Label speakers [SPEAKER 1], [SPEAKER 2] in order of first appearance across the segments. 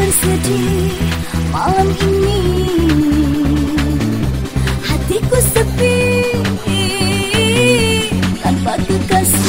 [SPEAKER 1] bersedih malam Hatiku sepi tanpa kekasih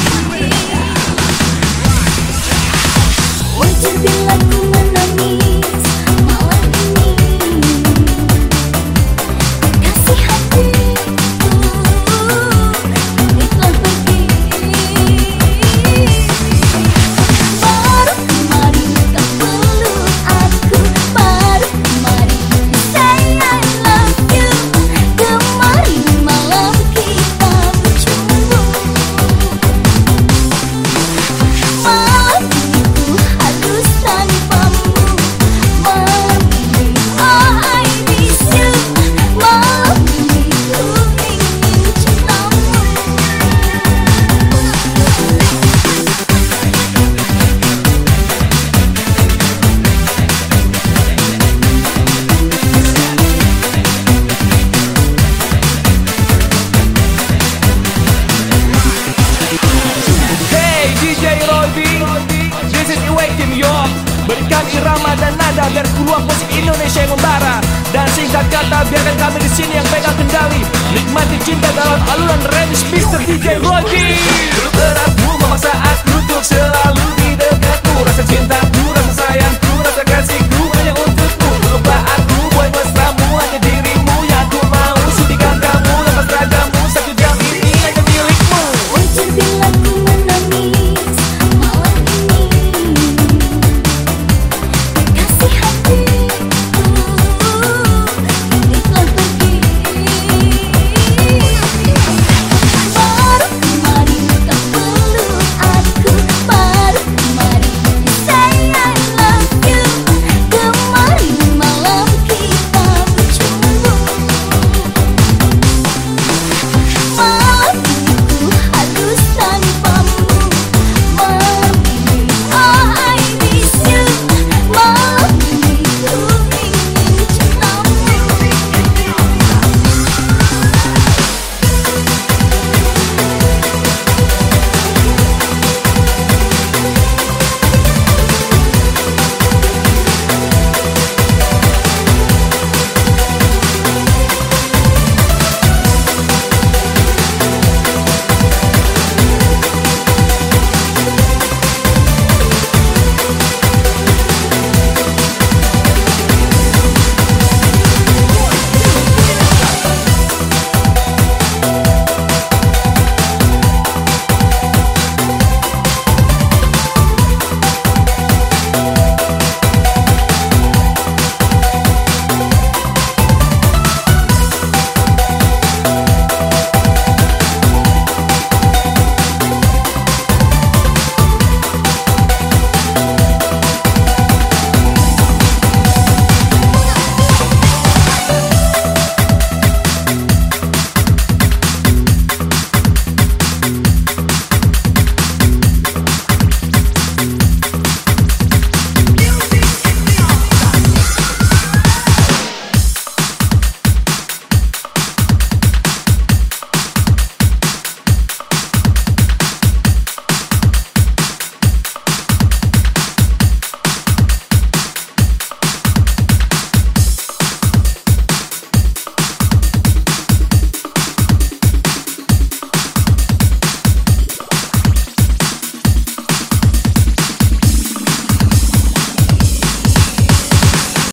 [SPEAKER 2] Tim York Berikan irama dan nada biar keluar musik Indonesia yang membara. Dan singkat kata biarkan kami di sini yang pegang kendali. Nikmati cinta dalam alunan remix Mr. DJ Rocky.